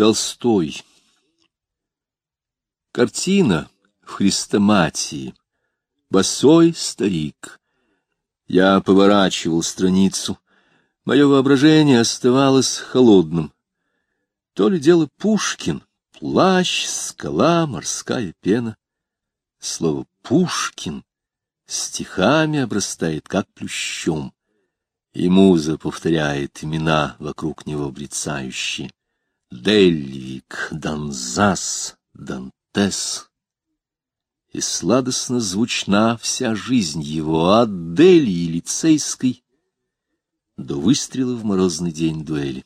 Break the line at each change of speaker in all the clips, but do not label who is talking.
Толстой. Картина в хрестоматии. Босой старик. Я поворачивал страницу. Мое воображение оставалось холодным. То ли дело Пушкин, плащ, скала, морская пена. Слово «Пушкин» стихами обрастает, как плющом, и муза повторяет имена вокруг него брецающие. Дельвик, Донзас, Дантес. И сладостно звучна вся жизнь его от Делии лицейской до выстрела в морозный день дуэли.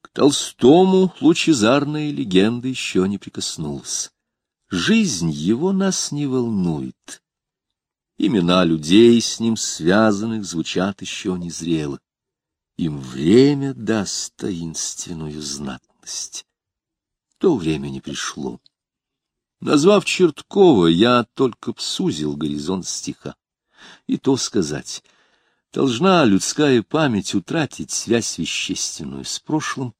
К Толстому лучезарная легенда еще не прикоснулась. Жизнь его нас не волнует. Имена людей, с ним связанных, звучат еще незрело им время даст таинственную знатность. То время не пришло. Назвав Черткова, я только сузил горизонт стиха. И то сказать, должна людская память утратить связь вещественную с прошлым,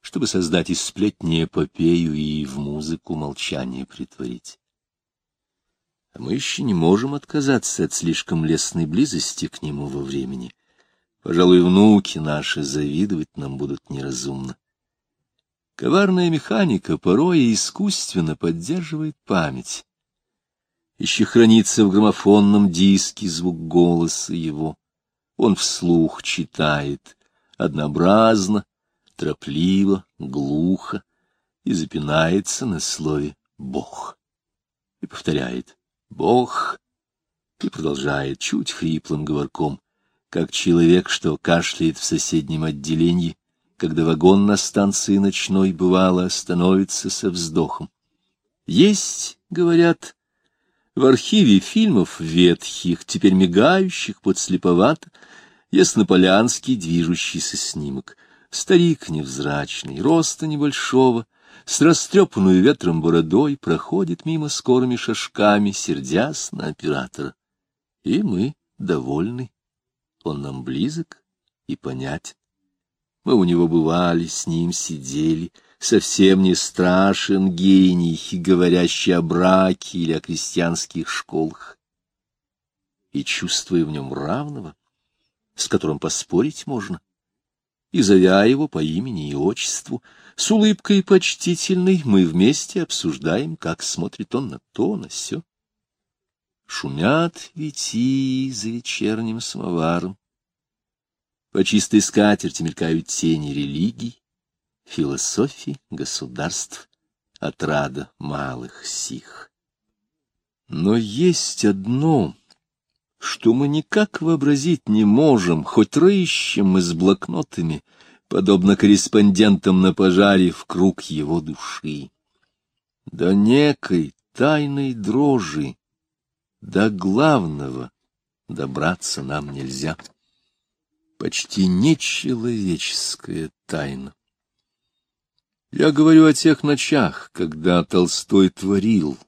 чтобы создать из сплетни эпопею и в музыку молчание притворить. А мы еще не можем отказаться от слишком лестной близости к нему во времени — Пожалуй, внуки наши завидовать нам будут неразумно. Коварная механика порой искусственно поддерживает память. Еще хранится в граммофонном диске звук голоса его. Он вслух читает, однообразно, торопливо, глухо, и запинается на слове «Бог». И повторяет «Бог» и продолжает чуть хриплым говорком как человек, что кашляет в соседнем отделении, когда вагон на станции ночной, бывало, становится со вздохом. Есть, говорят, в архиве фильмов ветхих, теперь мигающих подслеповато, яснополянский движущийся снимок. Старик невзрачный, роста небольшого, с растрепанную ветром бородой проходит мимо скорыми шажками, сердясь на оператора. И мы довольны он нам близок и понятен. Мы у него бывали, с ним сидели, совсем не страшен гений, говорящий о браке или о крестьянских школах. И чувствуя в нем равного, с которым поспорить можно, и зовя его по имени и отчеству, с улыбкой почтительной мы вместе обсуждаем, как смотрит он на то, на сё. Шумят вети за вечерним самоваром. По чистой скатерти мелькают тени религий, философий, государств, отрада малых сих. Но есть одно, что мы никак вообразить не можем, хоть рыщем мы с блокнотами, подобно корреспондентам на пожаре в круг его души. До некой тайной дрожи до главного добраться нам нельзя. Почти нечеловеческая тайна. Я говорю о тех ночах, когда Толстой творил.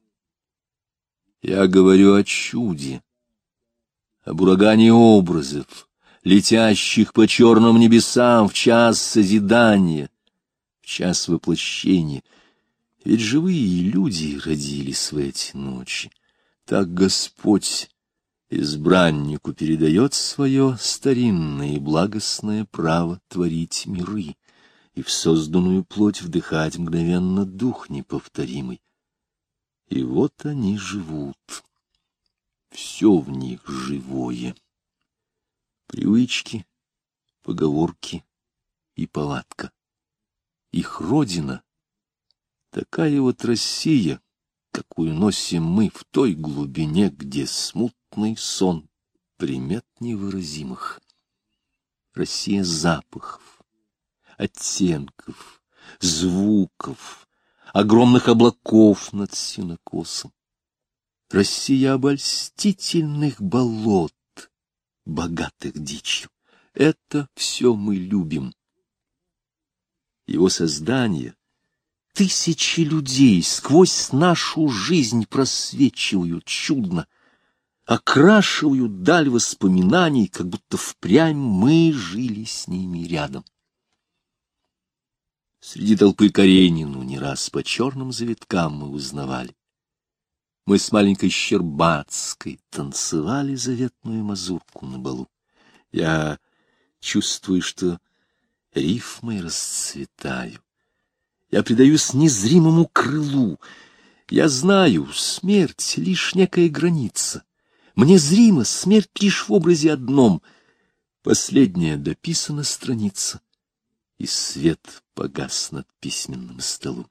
Я говорю о чуде, об урагане образов, летящих по черным небесам в час созидания, в час воплощения. Ведь живые люди родились в эти ночи. Так Господь избраннику передает свое старинное и благостное право творить миры и в созданную плоть вдыхать мгновенно дух неповторимый. И вот они живут. Все в них живое. Привычки, поговорки и палатка. Их родина — такая вот Россия, какую носим мы в той глубине, где смутный сон примет невыразимых. Россия запахов, оттенков, звуков, огромных облаков над синокосом. Россия обольстительных болот, богатых дичью. Это все мы любим. Его создание — Тысячи людей сквозь нашу жизнь просвечивают чудно, окрашивают даль воспоминаний, как будто впрямь мы жили с ними рядом. Среди толпы Каренину не раз по черным завиткам мы узнавали. Мы с маленькой Щербацкой танцевали заветную мазурку на балу. Я чувствую, что рифмой расцветаю. Я предаюсь незримому крылу. Я знаю, смерть — лишь некая граница. Мне зрима смерть лишь в образе одном. Последняя дописана страница и свет погас над письменным столом.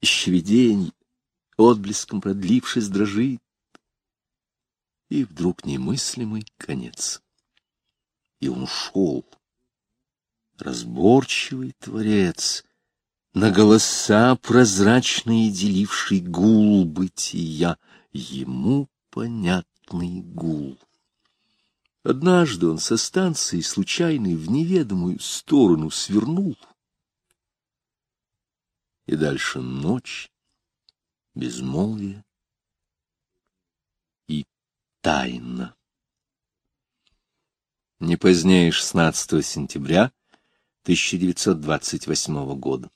Еще виденье, отблеском продлившись, дрожит, и вдруг немыслимый конец. И он ушел, разборчивый творец, на голоса прозрачные деливший гул бытия, ему понятный гул. Однажды он со станции случайной в неведомую сторону свернул. И дальше ночь, безмолвие и тайна. Не позднее 16 сентября 1928 года.